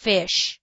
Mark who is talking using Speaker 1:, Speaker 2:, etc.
Speaker 1: fish.